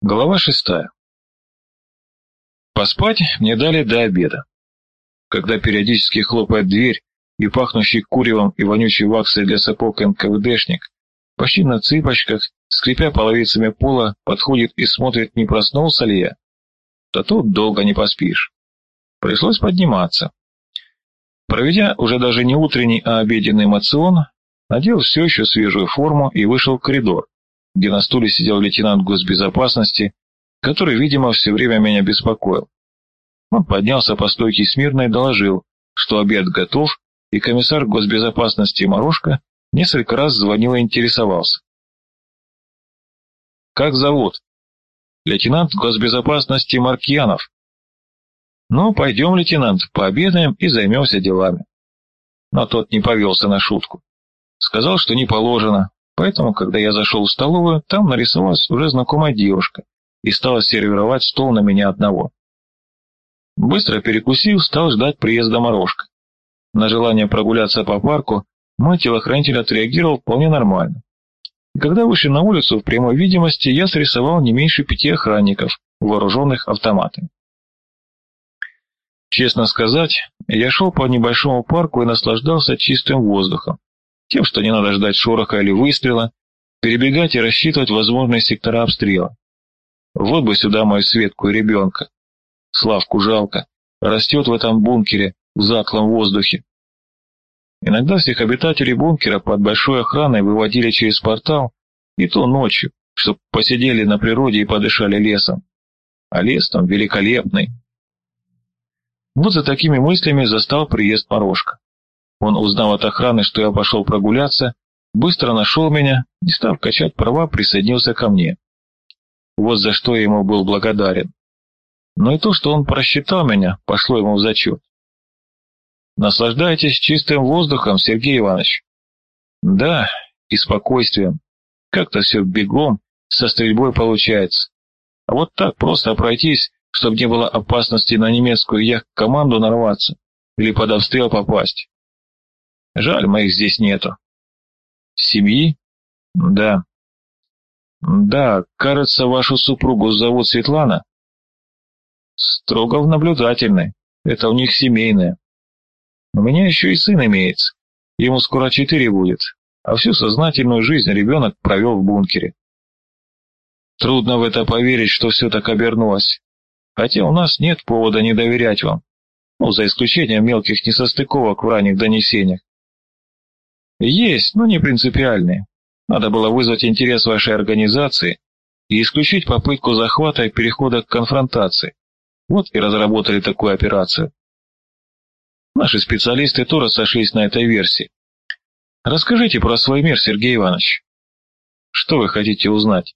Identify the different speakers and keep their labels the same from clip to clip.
Speaker 1: Глава шестая. Поспать мне дали до обеда. Когда периодически хлопает дверь, и пахнущий куревом и вонючей ваксой для сапог НКВДшник, почти на цыпочках, скрипя половицами пола, подходит и смотрит, не проснулся ли я, то тут долго не поспишь. Пришлось подниматься. Проведя уже даже не утренний, а обеденный мацион, надел все еще свежую форму и вышел в коридор где на стуле сидел лейтенант госбезопасности, который, видимо, все время меня беспокоил. Он поднялся по стойке смирно и доложил, что обед готов, и комиссар госбезопасности Морошка несколько раз звонил и интересовался. «Как зовут?» «Лейтенант госбезопасности Маркьянов». «Ну, пойдем, лейтенант, пообедаем и займемся делами». Но тот не повелся на шутку. Сказал, что не положено, Поэтому, когда я зашел в столовую, там нарисовалась уже знакомая девушка и стала сервировать стол на меня одного. Быстро перекусив, стал ждать приезда морожка. На желание прогуляться по парку мой телохранитель отреагировал вполне нормально. И когда вышли на улицу в прямой видимости, я срисовал не меньше пяти охранников, вооруженных автоматами. Честно сказать, я шел по небольшому парку и наслаждался чистым воздухом, тем, что не надо ждать шороха или выстрела, перебегать и рассчитывать возможные сектора обстрела. Вот бы сюда мою Светку и ребенка. Славку жалко, растет в этом бункере, в заклом воздухе. Иногда всех обитателей бункера под большой охраной выводили через портал, и то ночью, чтобы посидели на природе и подышали лесом. А лес там великолепный. Вот за такими мыслями застал приезд Морошка. Он узнал от охраны, что я пошел прогуляться, быстро нашел меня, не став качать права, присоединился ко мне. Вот за что я ему был благодарен. Но и то, что он просчитал меня, пошло ему в зачет. Наслаждайтесь чистым воздухом, Сергей Иванович. Да, и спокойствием. Как-то все бегом, со стрельбой получается. А вот так просто пройтись, чтобы не было опасности на немецкую яхт-команду нарваться или под обстрел попасть. Жаль, моих здесь нету. Семьи? Да. Да, кажется, вашу супругу зовут Светлана? Строго в наблюдательной. Это у них семейное. У меня еще и сын имеется. Ему скоро четыре будет, а всю сознательную жизнь ребенок провел в бункере. Трудно в это поверить, что все так обернулось. Хотя у нас нет повода не доверять вам. Ну, за исключением мелких несостыковок в ранних донесениях. Есть, но не принципиальные. Надо было вызвать интерес вашей организации и исключить попытку захвата и перехода к конфронтации. Вот и разработали такую операцию. Наши специалисты тоже сошлись на этой версии. Расскажите про свой мир, Сергей Иванович. Что вы хотите узнать?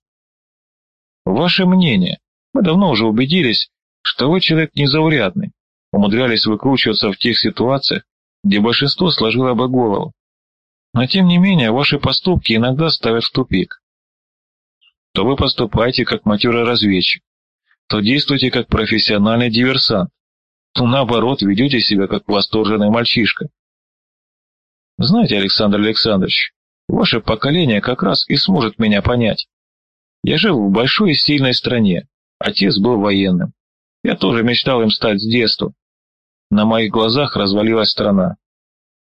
Speaker 1: Ваше мнение. Мы давно уже убедились, что вы человек незаурядный, умудрялись выкручиваться в тех ситуациях, где большинство сложило бы голову. Но тем не менее, ваши поступки иногда ставят в тупик. То вы поступаете как матерый разведчик, то действуете как профессиональный диверсант, то наоборот ведете себя как восторженный мальчишка. Знаете, Александр Александрович, ваше поколение как раз и сможет меня понять. Я жил в большой и сильной стране, отец был военным. Я тоже мечтал им стать с детства. На моих глазах развалилась страна.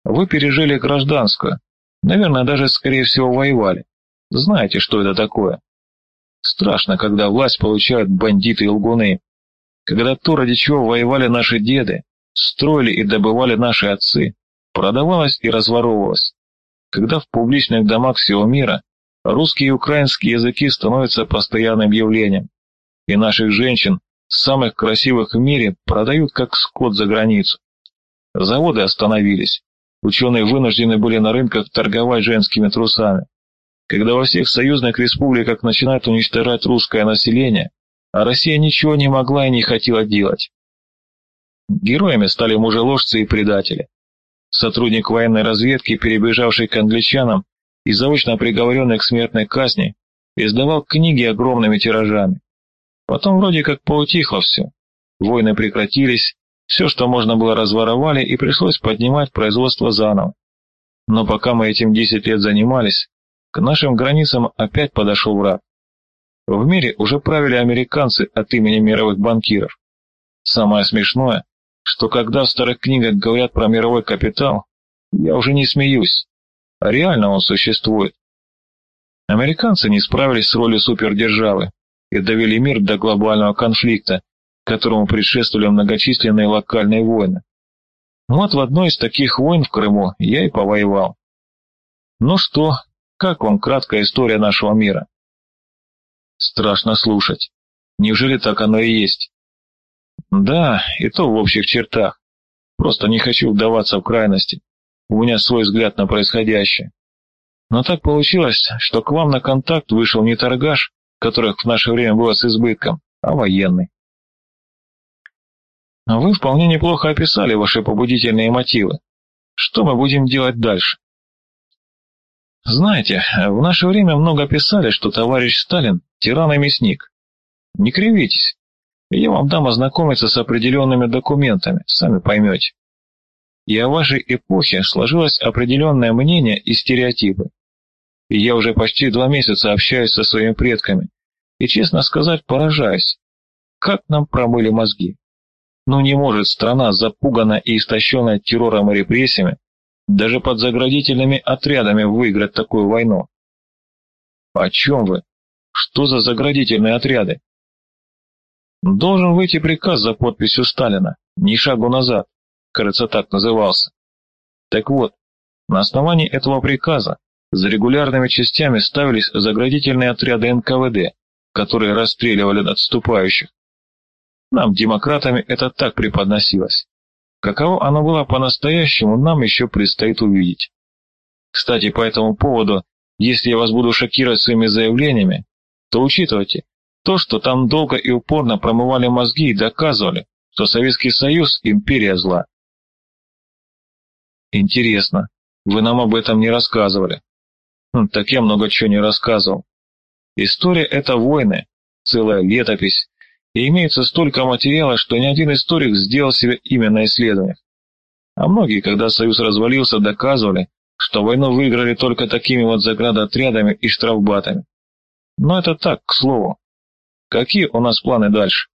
Speaker 1: Вы пережили гражданскую, Наверное, даже, скорее всего, воевали. Знаете, что это такое? Страшно, когда власть получают бандиты и лгуны. Когда то, ради чего воевали наши деды, строили и добывали наши отцы, продавалось и разворовывалось. Когда в публичных домах всего мира русские и украинские языки становятся постоянным явлением, и наших женщин, самых красивых в мире, продают как скот за границу. Заводы остановились, Ученые вынуждены были на рынках торговать женскими трусами. Когда во всех союзных республиках начинают уничтожать русское население, а Россия ничего не могла и не хотела делать. Героями стали мужеложцы и предатели. Сотрудник военной разведки, перебежавший к англичанам и заочно приговоренный к смертной казни, издавал книги огромными тиражами. Потом вроде как поутихло все. Войны прекратились, все, что можно было, разворовали, и пришлось поднимать производство заново. Но пока мы этим 10 лет занимались, к нашим границам опять подошел враг. В мире уже правили американцы от имени мировых банкиров. Самое смешное, что когда в старых книгах говорят про мировой капитал, я уже не смеюсь. Реально он существует. Американцы не справились с ролью супердержавы и довели мир до глобального конфликта, которому предшествовали многочисленные локальные войны. Вот в одной из таких войн в Крыму я и повоевал. Ну что, как вам краткая история нашего мира? Страшно слушать. Неужели так оно и есть? Да, и то в общих чертах. Просто не хочу вдаваться в крайности. У меня свой взгляд на происходящее. Но так получилось, что к вам на контакт вышел не торгаш, которых в наше время было с избытком, а военный. Вы вполне неплохо описали ваши побудительные мотивы. Что мы будем делать дальше? Знаете, в наше время много писали, что товарищ Сталин – тиран и мясник. Не кривитесь. Я вам дам ознакомиться с определенными документами, сами поймете. И о вашей эпохе сложилось определенное мнение и стереотипы. И я уже почти два месяца общаюсь со своими предками, и, честно сказать, поражаюсь, как нам промыли мозги. Ну не может страна, запуганная и истощенная террором и репрессиями, даже под заградительными отрядами выиграть такую войну. О чем вы? Что за заградительные отряды? Должен выйти приказ за подписью Сталина, ни шагу назад, кажется, так назывался. Так вот, на основании этого приказа за регулярными частями ставились заградительные отряды НКВД, которые расстреливали отступающих. Нам, демократами, это так преподносилось. Каково оно было по-настоящему, нам еще предстоит увидеть. Кстати, по этому поводу, если я вас буду шокировать своими заявлениями, то учитывайте то, что там долго и упорно промывали мозги и доказывали, что Советский Союз – империя зла. Интересно, вы нам об этом не рассказывали. Хм, так я много чего не рассказывал. История – это войны, целая летопись, и имеется столько материала, что ни один историк сделал себе имя на исследованиях. А многие, когда Союз развалился, доказывали, что войну выиграли только такими вот заградотрядами и штрафбатами. Но это так, к слову. Какие у нас планы дальше?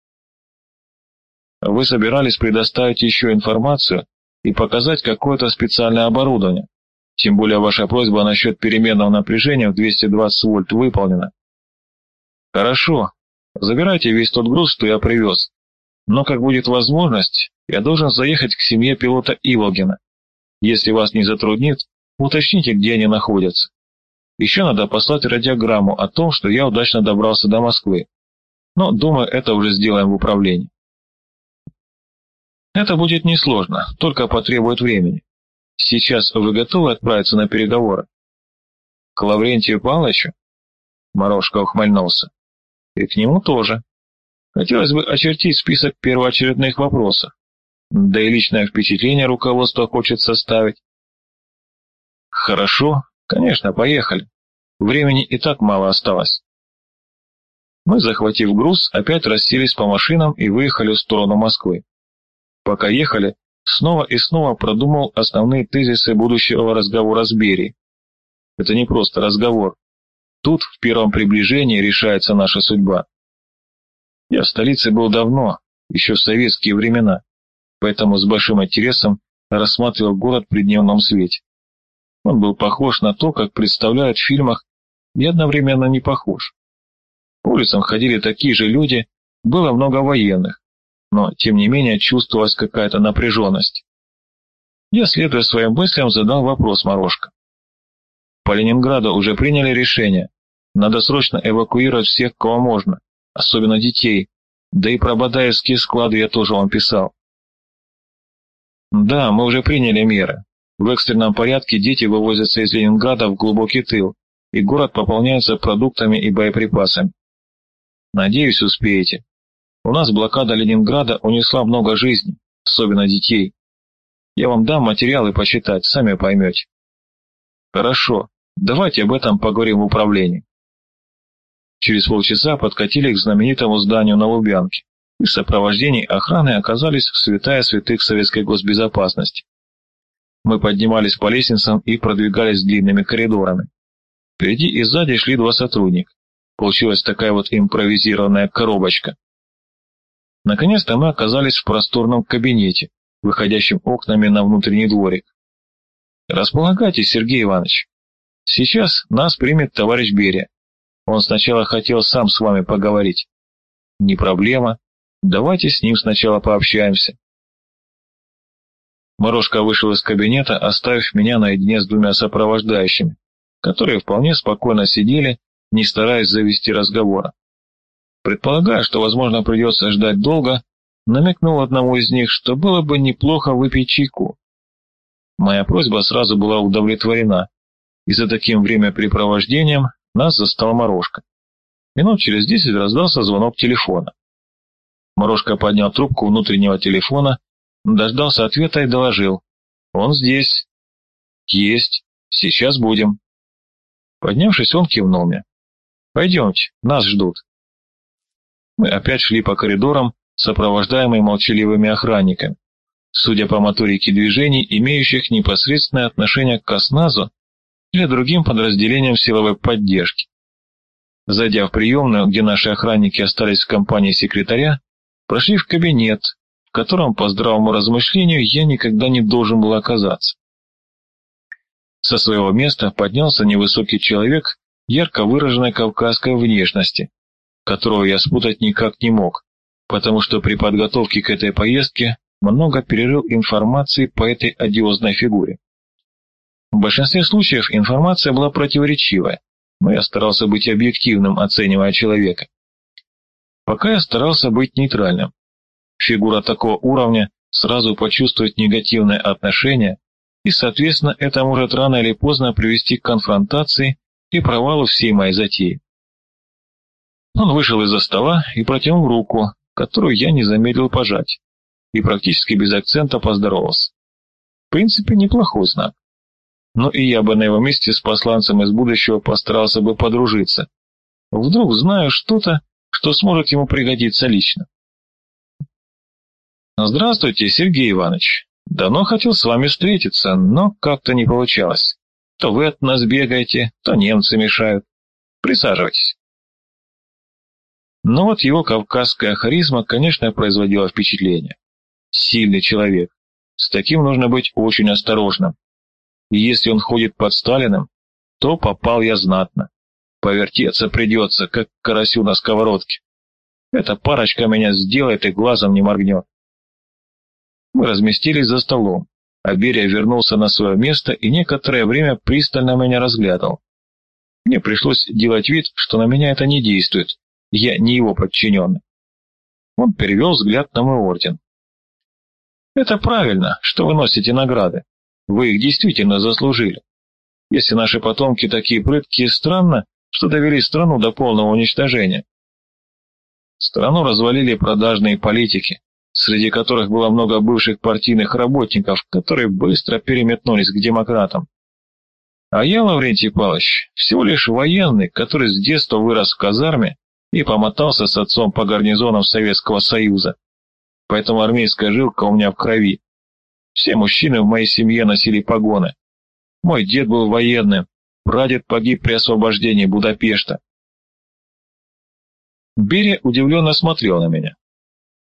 Speaker 1: Вы собирались предоставить еще информацию и показать какое-то специальное оборудование. Тем более ваша просьба насчет переменного напряжения в 220 вольт выполнена. Хорошо, Забирайте весь тот груз, что я привез. Но как будет возможность, я должен заехать к семье пилота Иволгина. Если вас не затруднит, уточните, где они находятся. Еще надо послать радиограмму о том, что я удачно добрался до Москвы. Но, думаю, это уже сделаем в управлении. Это будет несложно, только потребует времени. Сейчас вы готовы отправиться на переговоры? К Лаврентию Павловичу? Морошка ухмыльнулся. И к нему тоже. Хотелось бы очертить список первоочередных вопросов. Да и личное впечатление руководства хочет составить. Хорошо, конечно, поехали. Времени и так мало осталось. Мы, захватив груз, опять расселись по машинам и выехали в сторону Москвы. Пока ехали, снова и снова продумал основные тезисы будущего разговора с Берией. Это не просто разговор, Тут, в первом приближении, решается наша судьба. Я в столице был давно, еще в советские времена, поэтому с большим интересом рассматривал город при дневном свете. Он был похож на то, как представляют в фильмах, и одновременно не похож. По улицам ходили такие же люди, было много военных, но, тем не менее, чувствовалась какая-то напряженность. Я, следуя своим мыслям, задал вопрос Морошко. По Ленинграду уже приняли решение. Надо срочно эвакуировать всех, кого можно, особенно детей. Да и про Бадаевские склады я тоже вам писал. Да, мы уже приняли меры. В экстренном порядке дети вывозятся из Ленинграда в глубокий тыл, и город пополняется продуктами и боеприпасами. Надеюсь, успеете. У нас блокада Ленинграда унесла много жизней, особенно детей. Я вам дам материалы почитать, сами поймете. Хорошо, Давайте об этом поговорим в управлении. Через полчаса подкатили к знаменитому зданию на Лубянке и в сопровождении охраны оказались в святая святых советской госбезопасности. Мы поднимались по лестницам и продвигались длинными коридорами. Впереди и сзади шли два сотрудника. Получилась такая вот импровизированная коробочка. Наконец-то мы оказались в просторном кабинете, выходящем окнами на внутренний дворик. Располагайтесь, Сергей Иванович. Сейчас нас примет товарищ Берия. Он сначала хотел сам с вами поговорить. Не проблема. Давайте с ним сначала пообщаемся. Морошка вышел из кабинета, оставив меня наедине с двумя сопровождающими, которые вполне спокойно сидели, не стараясь завести разговора. Предполагая, что, возможно, придется ждать долго, намекнул одному из них, что было бы неплохо выпить чайку. Моя просьба сразу была удовлетворена, и за таким времяпрепровождением нас застал Морошка. Минут через десять раздался звонок телефона. Морошка поднял трубку внутреннего телефона, дождался ответа и доложил. «Он здесь». «Есть. Сейчас будем». Поднявшись, он кивнул мне. «Пойдемте, нас ждут». Мы опять шли по коридорам, сопровождаемые молчаливыми охранниками. Судя по моторике движений, имеющих непосредственное отношение к ОСНАЗу или другим подразделениям силовой поддержки. Зайдя в приемную, где наши охранники остались в компании секретаря, прошли в кабинет, в котором, по здравому размышлению, я никогда не должен был оказаться. Со своего места поднялся невысокий человек ярко выраженной кавказской внешности, которого я спутать никак не мог, потому что при подготовке к этой поездке много перерыл информации по этой одиозной фигуре. В большинстве случаев информация была противоречивая, но я старался быть объективным, оценивая человека. Пока я старался быть нейтральным. Фигура такого уровня сразу почувствует негативное отношение, и, соответственно, это может рано или поздно привести к конфронтации и провалу всей моей затеи. Он вышел из-за стола и протянул руку, которую я не замедлил пожать, и практически без акцента поздоровался. В принципе, неплохой знак. Но и я бы на его месте с посланцем из будущего постарался бы подружиться. Вдруг знаю что-то, что сможет ему пригодиться лично. Здравствуйте, Сергей Иванович. Давно хотел с вами встретиться, но как-то не получалось. То вы от нас бегаете, то немцы мешают. Присаживайтесь. Но вот его кавказская харизма, конечно, производила впечатление. Сильный человек. С таким нужно быть очень осторожным. И если он ходит под Сталиным, то попал я знатно. Повертеться придется, как карасю на сковородке. Эта парочка меня сделает и глазом не моргнет. Мы разместились за столом, а Берия вернулся на свое место и некоторое время пристально меня разглядывал. Мне пришлось делать вид, что на меня это не действует, я не его подчиненный. Он перевел взгляд на мой орден. «Это правильно, что вы носите награды. Вы их действительно заслужили. Если наши потомки такие прыткие, странно, что довели страну до полного уничтожения. Страну развалили продажные политики, среди которых было много бывших партийных работников, которые быстро переметнулись к демократам. А я, Лаврентий Павлович, всего лишь военный, который с детства вырос в казарме и помотался с отцом по гарнизонам Советского Союза. Поэтому армейская жилка у меня в крови. Все мужчины в моей семье носили погоны. Мой дед был военным, прадед погиб при освобождении Будапешта. Берия удивленно смотрел на меня.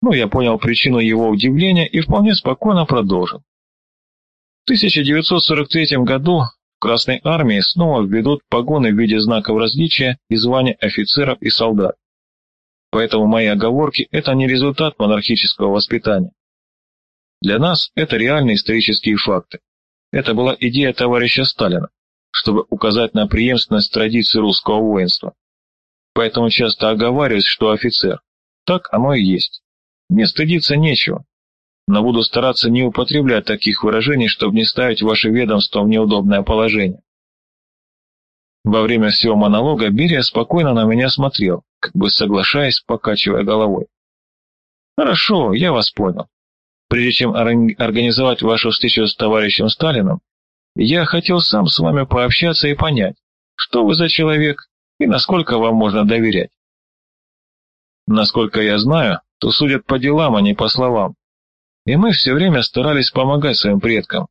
Speaker 1: Ну, я понял причину его удивления и вполне спокойно продолжил. В 1943 году Красной Армии снова введут погоны в виде знаков различия и звания офицеров и солдат. Поэтому мои оговорки – это не результат монархического воспитания. Для нас это реальные исторические факты. Это была идея товарища Сталина, чтобы указать на преемственность традиций русского воинства. Поэтому часто оговариваюсь, что офицер. Так оно и есть. Мне стыдиться нечего но буду стараться не употреблять таких выражений, чтобы не ставить ваше ведомство в неудобное положение. Во время всего монолога Берия спокойно на меня смотрел, как бы соглашаясь, покачивая головой. «Хорошо, я вас понял. Прежде чем организовать вашу встречу с товарищем Сталиным, я хотел сам с вами пообщаться и понять, что вы за человек и насколько вам можно доверять. Насколько я знаю, то судят по делам, а не по словам. И мы все время старались помогать своим предкам.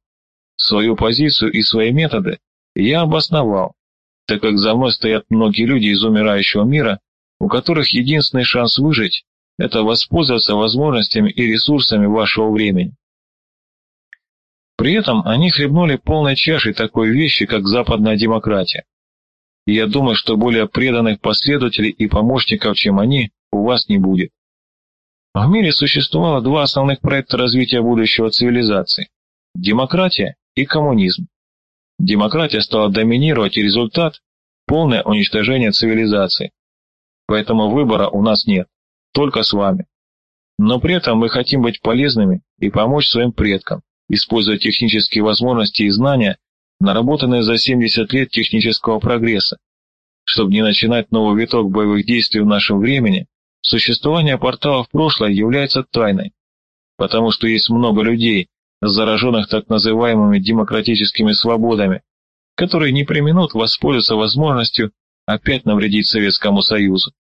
Speaker 1: Свою позицию и свои методы я обосновал. так как за мной стоят многие люди из умирающего мира, у которых единственный шанс выжить – это воспользоваться возможностями и ресурсами вашего времени. При этом они хлебнули полной чашей такой вещи, как западная демократия. И я думаю, что более преданных последователей и помощников, чем они, у вас не будет. В мире существовало два основных проекта развития будущего цивилизации – демократия и коммунизм. Демократия стала доминировать, и результат – полное уничтожение цивилизации. Поэтому выбора у нас нет, только с вами. Но при этом мы хотим быть полезными и помочь своим предкам, используя технические возможности и знания, наработанные за 70 лет технического прогресса. Чтобы не начинать новый виток боевых действий в нашем времени, существование портала в прошлое является тайной, потому что есть много людей, зараженных так называемыми демократическими свободами, которые не применут воспользоваться возможностью опять навредить Советскому Союзу.